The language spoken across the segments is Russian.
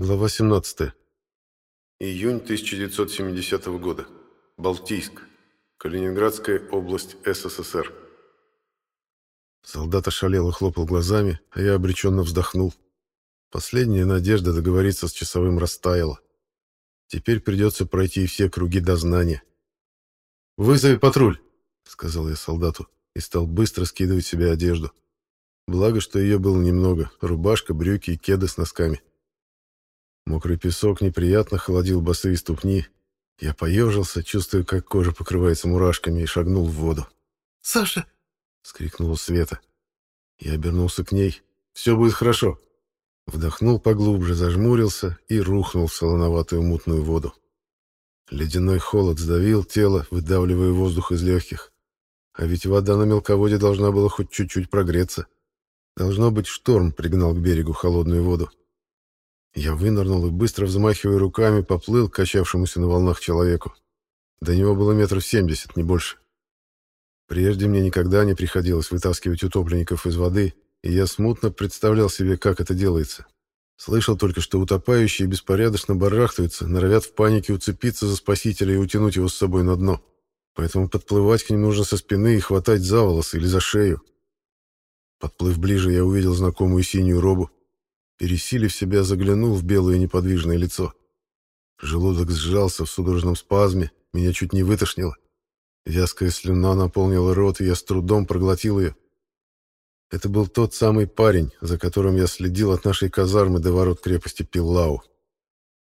Глава 17. Июнь 1970 года. Балтийск. Калининградская область СССР. Солдат ошалело хлопал глазами, а я обреченно вздохнул. Последняя надежда договориться с часовым растаяла. Теперь придется пройти все круги дознания. «Вызови патруль», — сказал я солдату и стал быстро скидывать себе одежду. Благо, что ее было немного — рубашка, брюки и кеды с носками. Мокрый песок неприятно холодил босые ступни. Я поежился, чувствуя, как кожа покрывается мурашками, и шагнул в воду. «Саша!» — скрикнула Света. Я обернулся к ней. «Все будет хорошо!» Вдохнул поглубже, зажмурился и рухнул в солоноватую мутную воду. Ледяной холод сдавил тело, выдавливая воздух из легких. А ведь вода на мелководье должна была хоть чуть-чуть прогреться. Должно быть, шторм пригнал к берегу холодную воду. Я вынырнул и, быстро взмахивая руками, поплыл к качавшемуся на волнах человеку. До него было метров семьдесят, не больше. Прежде мне никогда не приходилось вытаскивать утопленников из воды, и я смутно представлял себе, как это делается. Слышал только, что утопающие беспорядочно барахтаются, норовят в панике уцепиться за спасителя и утянуть его с собой на дно. Поэтому подплывать к ним нужно со спины и хватать за волосы или за шею. Подплыв ближе, я увидел знакомую синюю робу. Пересилив себя, заглянул в белое неподвижное лицо. Желудок сжался в судорожном спазме, меня чуть не вытошнило. Вязкая слюна наполнила рот, и я с трудом проглотил ее. Это был тот самый парень, за которым я следил от нашей казармы до ворот крепости Пиллау.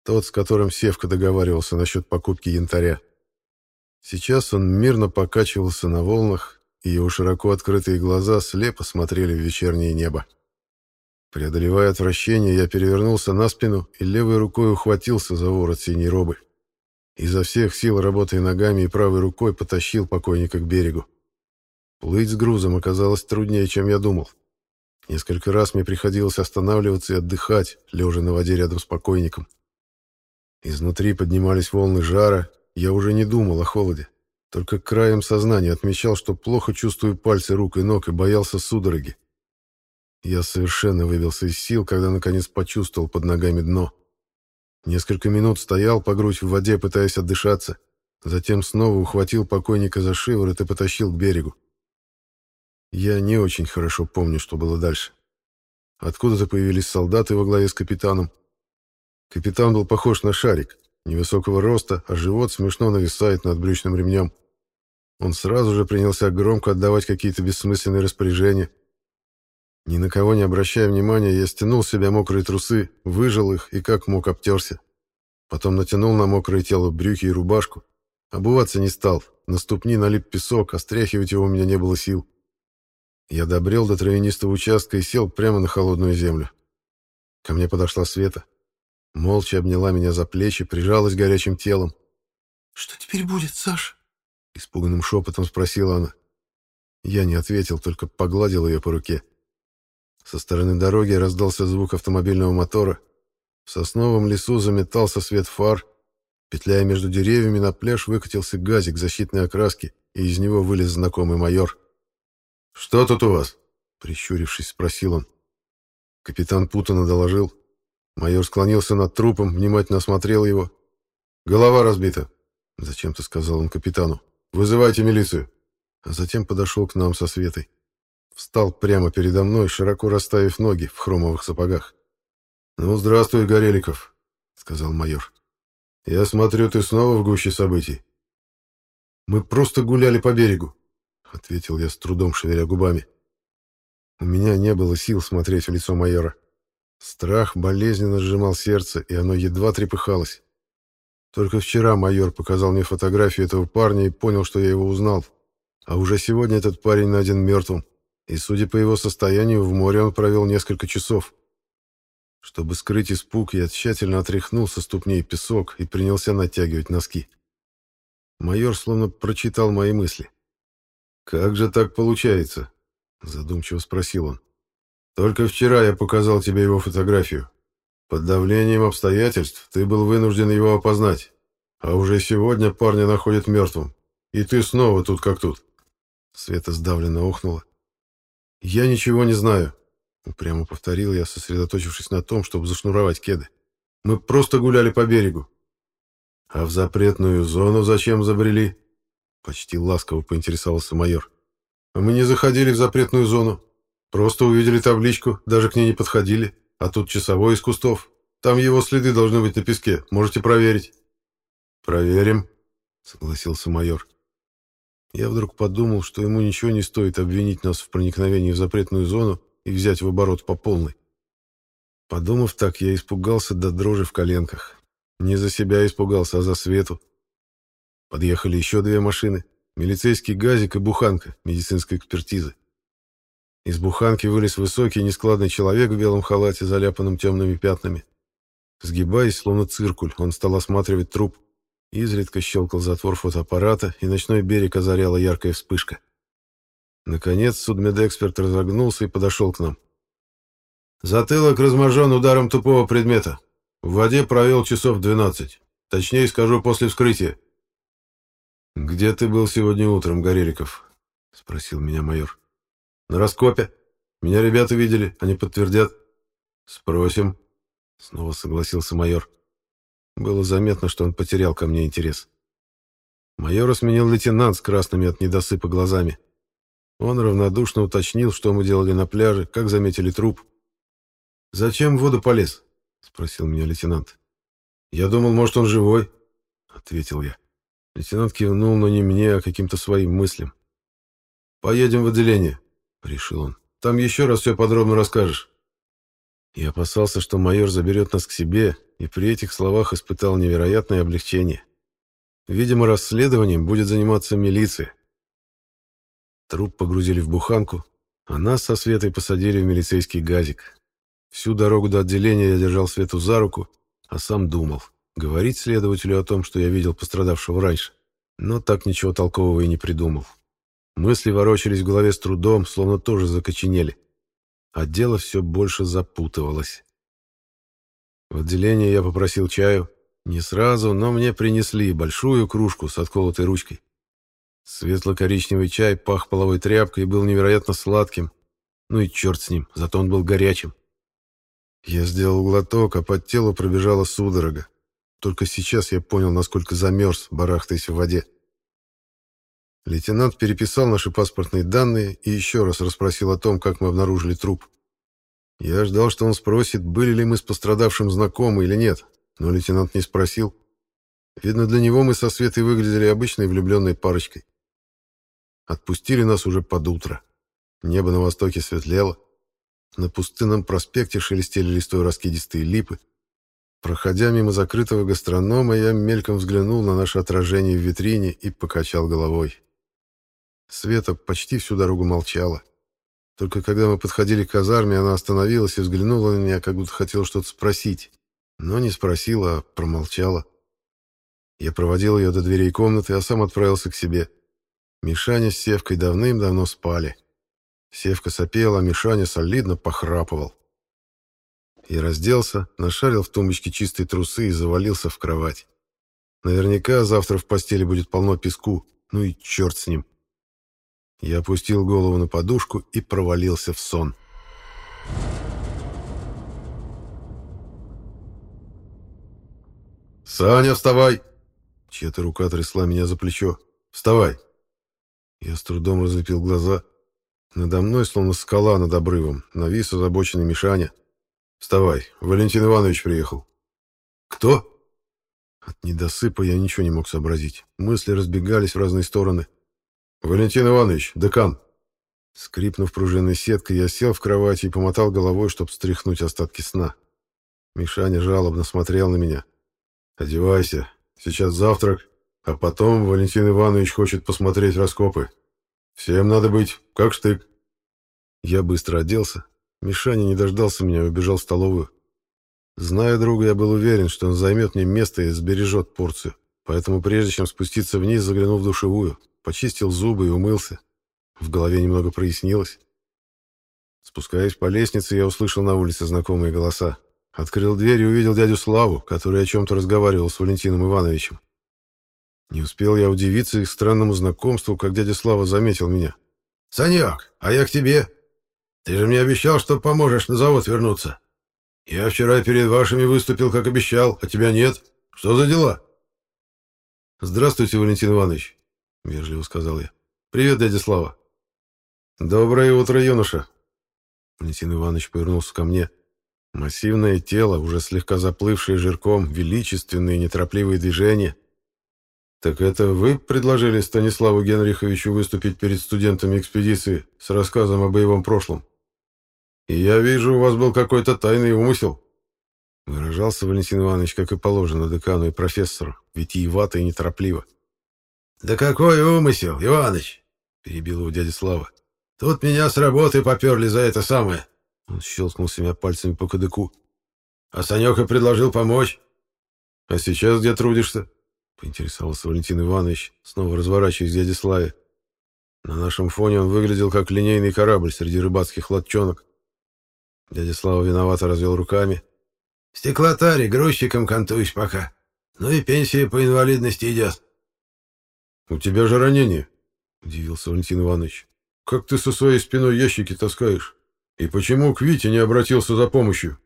Тот, с которым Севка договаривался насчет покупки янтаря. Сейчас он мирно покачивался на волнах, и его широко открытые глаза слепо смотрели в вечернее небо. Преодолевая отвращение, я перевернулся на спину и левой рукой ухватился за ворот синей робы. Изо всех сил, работая ногами и правой рукой, потащил покойника к берегу. Плыть с грузом оказалось труднее, чем я думал. Несколько раз мне приходилось останавливаться и отдыхать, лежа на воде рядом с покойником. Изнутри поднимались волны жара, я уже не думал о холоде. Только краем сознания отмечал, что плохо чувствую пальцы рук и ног и боялся судороги. Я совершенно выбился из сил, когда наконец почувствовал под ногами дно. Несколько минут стоял по грудь в воде, пытаясь отдышаться. Затем снова ухватил покойника за шиворот и потащил к берегу. Я не очень хорошо помню, что было дальше. Откуда-то появились солдаты во главе с капитаном. Капитан был похож на шарик, невысокого роста, а живот смешно нависает над брючным ремнем. Он сразу же принялся громко отдавать какие-то бессмысленные распоряжения — ни на кого не обращая внимания, я стянул с себя мокрые трусы, выжал их и как мог обтерся. Потом натянул на мокрое тело брюки и рубашку. Обуваться не стал, на ступни налип песок, а стряхивать его у меня не было сил. Я добрел до травянистого участка и сел прямо на холодную землю. Ко мне подошла Света. Молча обняла меня за плечи, прижалась горячим телом. «Что теперь будет, Саша?» Испуганным шепотом спросила она. Я не ответил, только погладил ее по руке. Со стороны дороги раздался звук автомобильного мотора. В сосновом лесу заметался свет фар. Петляя между деревьями, на пляж выкатился газик защитной окраски, и из него вылез знакомый майор. «Что тут у вас?» — прищурившись, спросил он. Капитан путанно доложил. Майор склонился над трупом, внимательно осмотрел его. «Голова разбита», — зачем-то сказал он капитану. «Вызывайте милицию». А затем подошел к нам со Светой. Встал прямо передо мной, широко расставив ноги в хромовых сапогах. «Ну, здравствуй, Гореликов», — сказал майор. «Я смотрю, ты снова в гуще событий». «Мы просто гуляли по берегу», — ответил я с трудом, шевеля губами. У меня не было сил смотреть в лицо майора. Страх болезненно сжимал сердце, и оно едва трепыхалось. Только вчера майор показал мне фотографию этого парня и понял, что я его узнал. А уже сегодня этот парень найден мертвым и, судя по его состоянию, в море он провел несколько часов. Чтобы скрыть испуг, я тщательно отряхнул со ступней песок и принялся натягивать носки. Майор словно прочитал мои мысли. «Как же так получается?» — задумчиво спросил он. «Только вчера я показал тебе его фотографию. Под давлением обстоятельств ты был вынужден его опознать, а уже сегодня парня находят мертвым, и ты снова тут как тут». Света сдавленно охнула. «Я ничего не знаю», — упрямо повторил я, сосредоточившись на том, чтобы зашнуровать кеды. Мы просто гуляли по берегу. А в запретную зону зачем забрели? Почти ласково поинтересовался майор. Мы не заходили в запретную зону. Просто увидели табличку, даже к ней не подходили. А тут часовой из кустов. Там его следы должны быть на песке. Можете проверить. Проверим, согласился майор. Я вдруг подумал, что ему ничего не стоит обвинить нас в проникновении в запретную зону и взять в оборот по полной. Подумав так, я испугался до дрожи в коленках. Не за себя испугался, а за Свету. Подъехали еще две машины. Милицейский газик и буханка медицинской экспертизы. Из буханки вылез высокий нескладный человек в белом халате, заляпанном темными пятнами. Сгибаясь, словно циркуль, он стал осматривать труп. Изредка щелкал затвор фотоаппарата, и ночной берег озаряла яркая вспышка. Наконец судмедэксперт разогнулся и подошел к нам. Затылок разможен ударом тупого предмета. В воде провел часов двенадцать. Точнее скажу, после вскрытия. «Где ты был сегодня утром, Гореликов?» — спросил меня майор. «На раскопе. Меня ребята видели, они подтвердят». «Спросим», — снова согласился майор. Было заметно, что он потерял ко мне интерес. Майора сменил лейтенант с красными от недосыпа глазами. Он равнодушно уточнил, что мы делали на пляже, как заметили труп. «Зачем в воду полез?» — спросил меня лейтенант. «Я думал, может, он живой», — ответил я. Лейтенант кивнул, но не мне, а каким-то своим мыслям. «Поедем в отделение», — решил он. «Там еще раз все подробно расскажешь». Я опасался, что майор заберет нас к себе, и при этих словах испытал невероятное облегчение. Видимо, расследованием будет заниматься милиция. Труп погрузили в буханку, а нас со Светой посадили в милицейский газик. Всю дорогу до отделения я держал Свету за руку, а сам думал — Говорить следователю о том, что я видел пострадавшего раньше, но так ничего толкового и не придумал. Мысли ворочались в голове с трудом, словно тоже закоченели. А дело все больше запутывалось. В отделение я попросил чаю. Не сразу, но мне принесли большую кружку с отколотой ручкой. Светло-коричневый чай пах половой тряпкой и был невероятно сладким. Ну и черт с ним, зато он был горячим. Я сделал глоток, а под телу пробежала судорога. Только сейчас я понял, насколько замерз, барахтаясь в воде. Лейтенант переписал наши паспортные данные и еще раз расспросил о том, как мы обнаружили труп. Я ждал, что он спросит, были ли мы с пострадавшим знакомы или нет, но лейтенант не спросил. Видно, для него мы со Светой выглядели обычной влюбленной парочкой. Отпустили нас уже под утро. Небо на востоке светлело. На пустынном проспекте шелестели листой раскидистые липы. Проходя мимо закрытого гастронома, я мельком взглянул на наше отражение в витрине и покачал головой. Света почти всю дорогу молчала. Только когда мы подходили к казарме, она остановилась и взглянула на меня, как будто хотела что-то спросить. Но не спросила, а промолчала. Я проводил ее до дверей комнаты, а сам отправился к себе. Мишаня с Севкой давным-давно спали. Севка сопел, а Мишаня солидно похрапывал. И разделся, нашарил в тумбочке чистые трусы и завалился в кровать. Наверняка завтра в постели будет полно песку, ну и черт с ним. Я опустил голову на подушку и провалился в сон. «Саня, вставай!» Чья-то рука трясла меня за плечо. «Вставай!» Я с трудом разлепил глаза. Надо мной, словно скала над обрывом, навис озабоченный Мишаня. Вставай, Валентин Иванович приехал. Кто? От недосыпа я ничего не мог сообразить. Мысли разбегались в разные стороны. Валентин Иванович, декан. Скрипнув пружинной сеткой, я сел в кровати и помотал головой, чтобы стряхнуть остатки сна. Мишаня жалобно смотрел на меня. «Одевайся, сейчас завтрак, а потом Валентин Иванович хочет посмотреть раскопы. Всем надо быть, как штык». Я быстро оделся, Мишаня не дождался меня и убежал в столовую. Зная друга, я был уверен, что он займет мне место и сбережет порцию. Поэтому прежде чем спуститься вниз, заглянул в душевую, почистил зубы и умылся. В голове немного прояснилось. Спускаясь по лестнице, я услышал на улице знакомые голоса. Открыл дверь и увидел дядю Славу, который о чем-то разговаривал с Валентином Ивановичем. Не успел я удивиться их странному знакомству, как дядя Слава заметил меня. «Санек, а я к тебе!» Ты же мне обещал, что поможешь на завод вернуться. «Я вчера перед вашими выступил, как обещал, а тебя нет. Что за дела?» «Здравствуйте, Валентин Иванович», — вежливо сказал я. «Привет, дядя Слава». «Доброе утро, юноша». Валентин Иванович повернулся ко мне. Массивное тело, уже слегка заплывшее жирком, величественные неторопливые движения. «Так это вы предложили Станиславу Генриховичу выступить перед студентами экспедиции с рассказом о боевом прошлом? И я вижу, у вас был какой-то тайный умысел». Выражался Валентин Иванович, как и положено декану и профессору, витиевато и неторопливо. «Да какой умысел, Иваныч!» — перебил его дядя Слава. «Тут меня с работы поперли за это самое. Он щелкнул себя пальцами по кадыку. «А Санёка предложил помочь». «А сейчас где трудишься?» — поинтересовался Валентин Иванович, снова разворачиваясь к дяде Славе. На нашем фоне он выглядел как линейный корабль среди рыбацких лодчонок. Дядя Слава виновато развел руками. «В стеклотаре грузчиком кантуюсь пока. Ну и пенсия по инвалидности идет». «У тебя же ранение», — удивился Валентин Иванович. «Как ты со своей спиной ящики таскаешь?» «И почему к Вите не обратился за помощью?»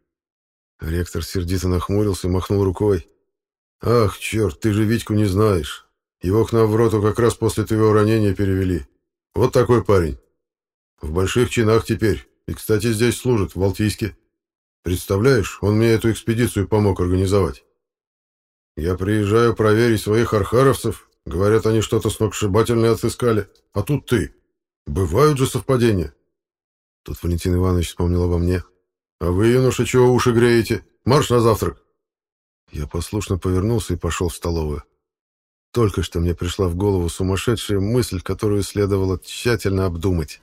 Ректор сердито нахмурился махнул рукой. «Ах, черт, ты же Витьку не знаешь. Его к нам в роту как раз после твоего ранения перевели. Вот такой парень. В больших чинах теперь. И, кстати, здесь служит, в Алтийске. Представляешь, он мне эту экспедицию помог организовать. Я приезжаю проверить своих архаровцев. Говорят, они что-то сногсшибательное отыскали. А тут ты. Бывают же совпадения. Тут Валентин Иванович вспомнил обо мне. «А вы, юноша, чего уши греете? Марш на завтрак!» Я послушно повернулся и пошел в столовую. Только что мне пришла в голову сумасшедшая мысль, которую следовало тщательно обдумать.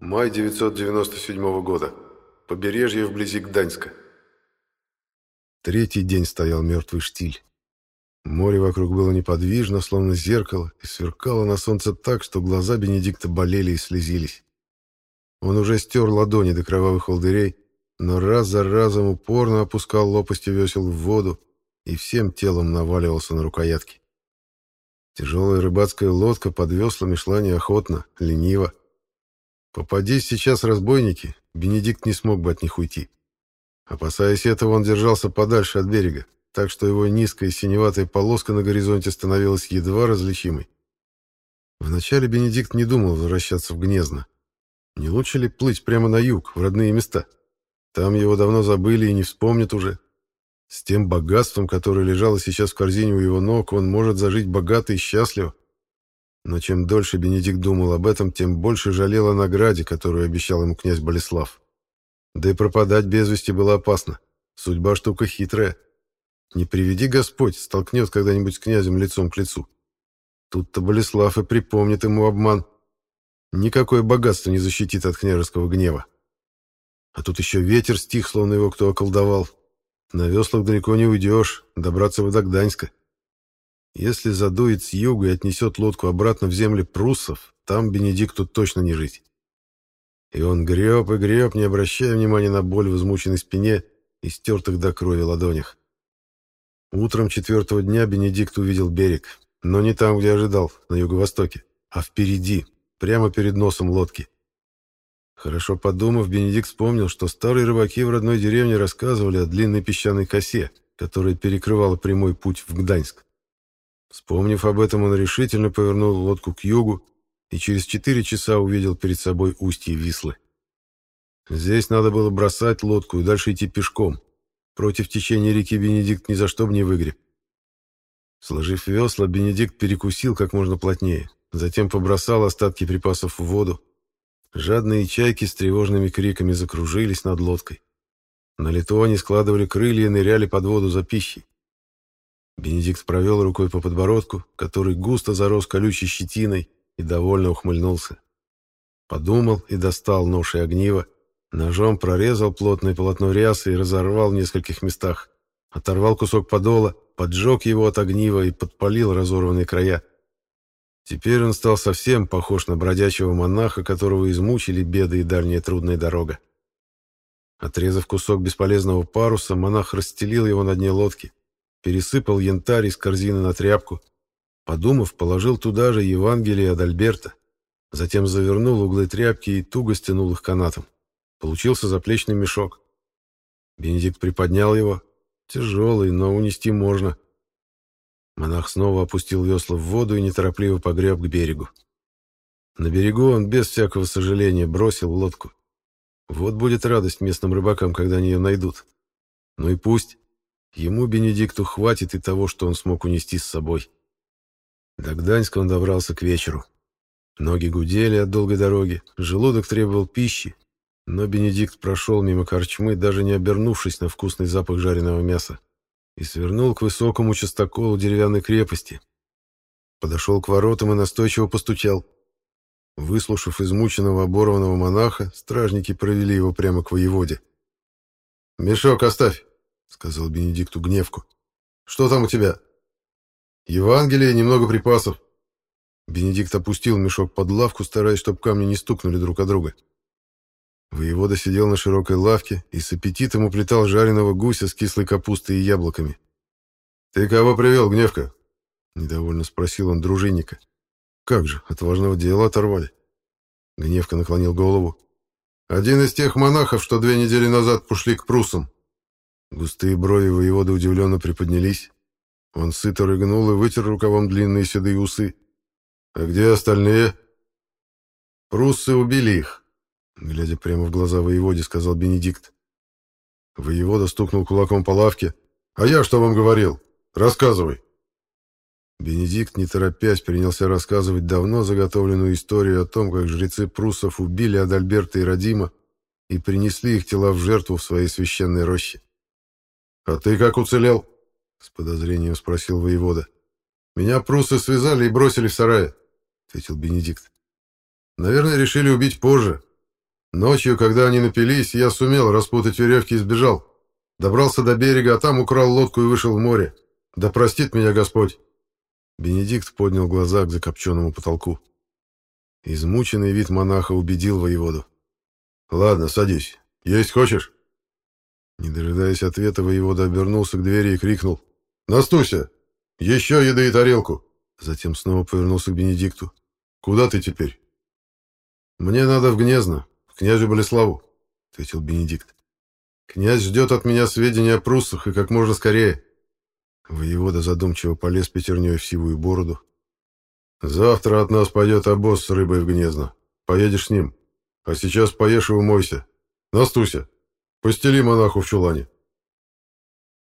Май 997 года. Побережье вблизи Гданьска. Третий день стоял мертвый штиль. Море вокруг было неподвижно, словно зеркало, и сверкало на солнце так, что глаза Бенедикта болели и слезились. Он уже стер ладони до кровавых волдырей, но раз за разом упорно опускал лопасти весел в воду и всем телом наваливался на рукоятки. Тяжелая рыбацкая лодка под веслами шла неохотно, лениво. Попадись сейчас разбойники, Бенедикт не смог бы от них уйти. Опасаясь этого, он держался подальше от берега, так что его низкая синеватая полоска на горизонте становилась едва различимой. Вначале Бенедикт не думал возвращаться в Гнезно. Не лучше ли плыть прямо на юг, в родные места? Там его давно забыли и не вспомнят уже. С тем богатством, которое лежало сейчас в корзине у его ног, он может зажить богато и счастливо. Но чем дольше Бенедикт думал об этом, тем больше жалел о награде, которую обещал ему князь Болеслав. Да и пропадать без вести было опасно. Судьба штука хитрая. Не приведи Господь, столкнет когда-нибудь с князем лицом к лицу. Тут-то Болеслав и припомнит ему обман. Никакое богатство не защитит от княжеского гнева. А тут еще ветер стих, словно его кто околдовал. На веслах далеко не уйдешь, добраться бы до Гданьска. Если задует с юга и отнесет лодку обратно в земли пруссов, там Бенедикту точно не жить. И он греб и греб, не обращая внимания на боль в измученной спине и стертых до крови ладонях. Утром четвертого дня Бенедикт увидел берег, но не там, где ожидал, на юго-востоке, а впереди, прямо перед носом лодки. Хорошо подумав, Бенедикт вспомнил, что старые рыбаки в родной деревне рассказывали о длинной песчаной косе, которая перекрывала прямой путь в Гданьск. Вспомнив об этом, он решительно повернул лодку к югу и через четыре часа увидел перед собой устье Вислы. Здесь надо было бросать лодку и дальше идти пешком, Против течения реки Бенедикт ни за что бы не выгреб. Сложив весла, Бенедикт перекусил как можно плотнее, затем побросал остатки припасов в воду. Жадные чайки с тревожными криками закружились над лодкой. На лету они складывали крылья и ныряли под воду за пищей. Бенедикт провел рукой по подбородку, который густо зарос колючей щетиной, и довольно ухмыльнулся. Подумал и достал нож и огниво, Ножом прорезал плотное полотно рясы и разорвал в нескольких местах. Оторвал кусок подола, поджег его от огнива и подпалил разорванные края. Теперь он стал совсем похож на бродячего монаха, которого измучили беды и дальняя трудная дорога. Отрезав кусок бесполезного паруса, монах расстелил его на дне лодки, пересыпал янтарь из корзины на тряпку. Подумав, положил туда же Евангелие от Альберта Затем завернул углы тряпки и туго стянул их канатом. Получился заплечный мешок. Бенедикт приподнял его. Тяжелый, но унести можно. Монах снова опустил весла в воду и неторопливо погреб к берегу. На берегу он без всякого сожаления бросил лодку. Вот будет радость местным рыбакам, когда они ее найдут. Ну и пусть. Ему, Бенедикту, хватит и того, что он смог унести с собой. До Гданьска он добрался к вечеру. Ноги гудели от долгой дороги, желудок требовал пищи, но Бенедикт прошел мимо корчмы, даже не обернувшись на вкусный запах жареного мяса, и свернул к высокому частоколу деревянной крепости. Подошел к воротам и настойчиво постучал. Выслушав измученного оборванного монаха, стражники провели его прямо к воеводе. «Мешок оставь», — сказал Бенедикту гневку. «Что там у тебя?» «Евангелие немного припасов». Бенедикт опустил мешок под лавку, стараясь, чтобы камни не стукнули друг о друга. Воевода сидел на широкой лавке и с аппетитом уплетал жареного гуся с кислой капустой и яблоками. «Ты кого привел, Гневка?» — недовольно спросил он дружинника. «Как же, от важного дела оторвали». Гневка наклонил голову. «Один из тех монахов, что две недели назад пошли к прусам». Густые брови воевода удивленно приподнялись. Он сыто рыгнул и вытер рукавом длинные седые усы. «А где остальные?» «Пруссы убили их», — глядя прямо в глаза воеводе, сказал Бенедикт. Воевода стукнул кулаком по лавке. «А я что вам говорил? Рассказывай!» Бенедикт, не торопясь, принялся рассказывать давно заготовленную историю о том, как жрецы пруссов убили Адальберта и Радима и принесли их тела в жертву в своей священной роще. «А ты как уцелел?» — с подозрением спросил воевода. «Меня пруссы связали и бросили в сарае», — ответил Бенедикт. «Наверное, решили убить позже. Ночью, когда они напились, я сумел распутать веревки и сбежал. Добрался до берега, а там украл лодку и вышел в море. Да простит меня Господь!» Бенедикт поднял глаза к закопченному потолку. Измученный вид монаха убедил воеводу. «Ладно, садись. Есть хочешь?» Не дожидаясь ответа, воевода обернулся к двери и крикнул. «Настуся! Еще еды и тарелку!» Затем снова повернулся к Бенедикту. «Куда ты теперь?» «Мне надо в Гнезно, к князю Болеславу», — ответил Бенедикт. «Князь ждет от меня сведения о пруссах и как можно скорее». Воевода задумчиво полез пятерней в сивую бороду. «Завтра от нас пойдет обоз с рыбой в гнездо. Поедешь с ним. А сейчас поешь и умойся. Настуся, постели монаху в чулане».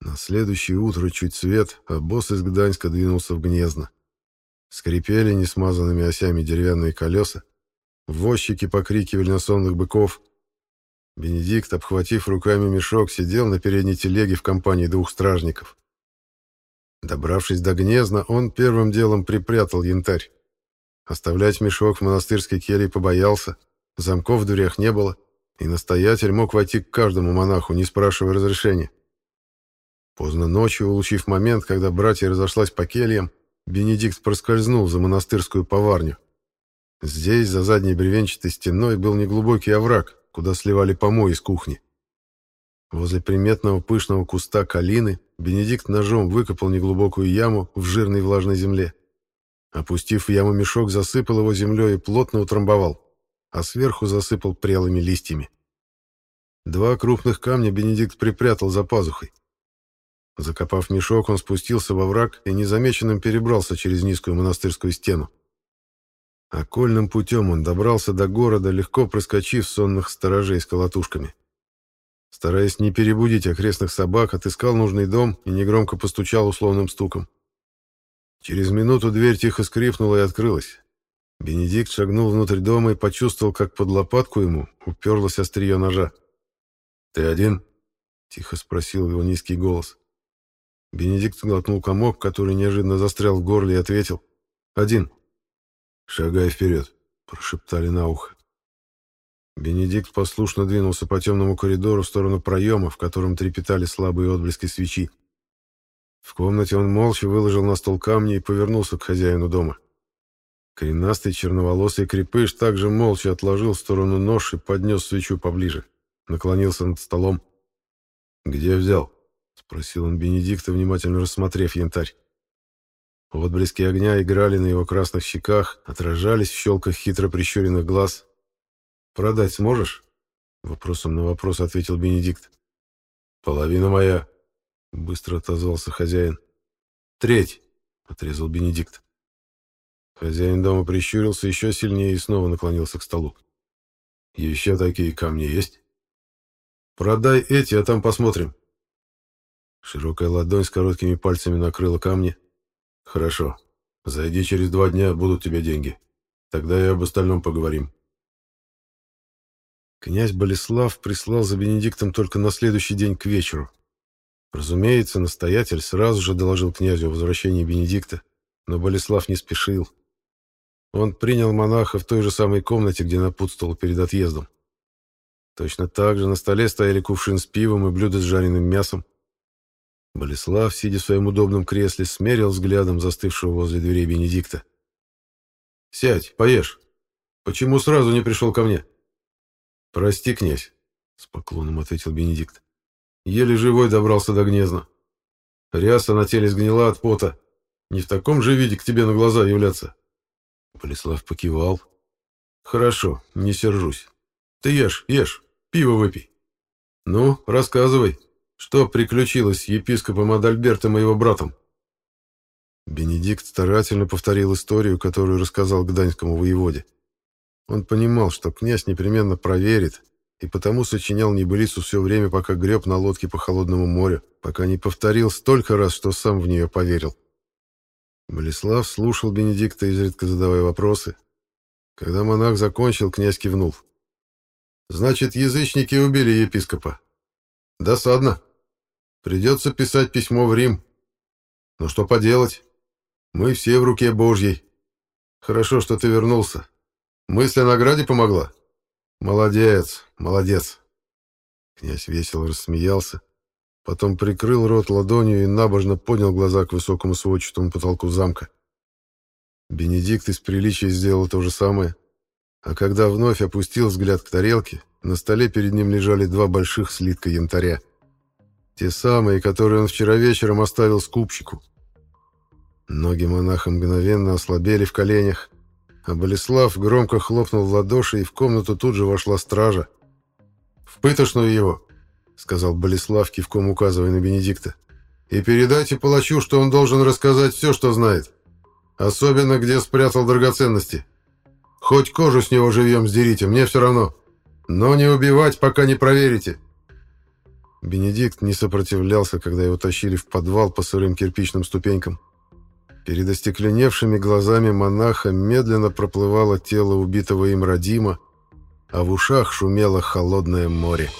На следующее утро чуть свет, а босс из Гданьска двинулся в гнездо. Скрипели несмазанными осями деревянные колеса, возчики покрикивали на сонных быков. Бенедикт, обхватив руками мешок, сидел на передней телеге в компании двух стражников. Добравшись до гнезда, он первым делом припрятал янтарь. Оставлять мешок в монастырской келье побоялся, замков в дверях не было, и настоятель мог войти к каждому монаху, не спрашивая разрешения. Поздно ночью, улучив момент, когда братья разошлась по кельям, Бенедикт проскользнул за монастырскую поварню. Здесь, за задней бревенчатой стеной, был неглубокий овраг, куда сливали помой из кухни. Возле приметного пышного куста калины Бенедикт ножом выкопал неглубокую яму в жирной влажной земле. Опустив в яму мешок, засыпал его землей и плотно утрамбовал, а сверху засыпал прелыми листьями. Два крупных камня Бенедикт припрятал за пазухой. Закопав мешок, он спустился во враг и незамеченным перебрался через низкую монастырскую стену. Окольным путем он добрался до города, легко проскочив сонных сторожей с колотушками. Стараясь не перебудить окрестных собак, отыскал нужный дом и негромко постучал условным стуком. Через минуту дверь тихо скрипнула и открылась. Бенедикт шагнул внутрь дома и почувствовал, как под лопатку ему уперлось острие ножа. «Ты один?» — тихо спросил его низкий голос. Бенедикт глотнул комок, который неожиданно застрял в горле, и ответил. «Один». «Шагай вперед», — прошептали на ухо. Бенедикт послушно двинулся по темному коридору в сторону проема, в котором трепетали слабые отблески свечи. В комнате он молча выложил на стол камни и повернулся к хозяину дома. Коренастый черноволосый крепыш также молча отложил в сторону нож и поднес свечу поближе. Наклонился над столом. «Где взял?» — спросил он Бенедикта, внимательно рассмотрев янтарь. Отблески огня играли на его красных щеках, отражались в щелках хитро прищуренных глаз. «Продать сможешь?» — вопросом на вопрос ответил Бенедикт. «Половина моя», — быстро отозвался хозяин. «Треть», — отрезал Бенедикт. Хозяин дома прищурился еще сильнее и снова наклонился к столу. «Еще такие камни есть?» «Продай эти, а там посмотрим». Широкая ладонь с короткими пальцами накрыла камни. «Хорошо. Зайди через два дня, будут тебе деньги. Тогда и об остальном поговорим». Князь Болеслав прислал за Бенедиктом только на следующий день к вечеру. Разумеется, настоятель сразу же доложил князю о возвращении Бенедикта, но Болеслав не спешил. Он принял монаха в той же самой комнате, где напутствовал перед отъездом. Точно так же на столе стояли кувшин с пивом и блюдо с жареным мясом. Болеслав, сидя в своем удобном кресле, смерил взглядом застывшего возле дверей Бенедикта. «Сядь, поешь. Почему сразу не пришел ко мне?» «Прости, князь», — с поклоном ответил Бенедикт. «Еле живой добрался до гнезна. Ряса на теле сгнила от пота. Не в таком же виде к тебе на глаза являться». Болеслав покивал. «Хорошо, не сержусь. Ты ешь, ешь, пиво выпей. Ну, рассказывай, что приключилось с епископом Адальбертом и его братом?» Бенедикт старательно повторил историю, которую рассказал гданьскому воеводе. Он понимал, что князь непременно проверит, и потому сочинял небылицу все время, пока греб на лодке по холодному морю, пока не повторил столько раз, что сам в нее поверил. Болеслав слушал Бенедикта, изредка задавая вопросы. Когда монах закончил, князь кивнул. «Значит, язычники убили епископа. Досадно. Придется писать письмо в Рим. Но что поделать? Мы все в руке Божьей. Хорошо, что ты вернулся. Мысль о награде помогла? Молодец, молодец. Князь весело рассмеялся, потом прикрыл рот ладонью и набожно поднял глаза к высокому сводчатому потолку замка. Бенедикт из приличия сделал то же самое, а когда вновь опустил взгляд к тарелке, на столе перед ним лежали два больших слитка янтаря. Те самые, которые он вчера вечером оставил скупщику. Ноги монаха мгновенно ослабели в коленях, а Болеслав громко хлопнул в ладоши, и в комнату тут же вошла стража. «В пытошную его!» — сказал Болеслав, кивком указывая на Бенедикта. «И передайте палачу, что он должен рассказать все, что знает. Особенно, где спрятал драгоценности. Хоть кожу с него живьем сдерите, мне все равно. Но не убивать, пока не проверите». Бенедикт не сопротивлялся, когда его тащили в подвал по сырым кирпичным ступенькам. Перед остекленевшими глазами монаха медленно проплывало тело убитого им Родима, а в ушах шумело холодное море.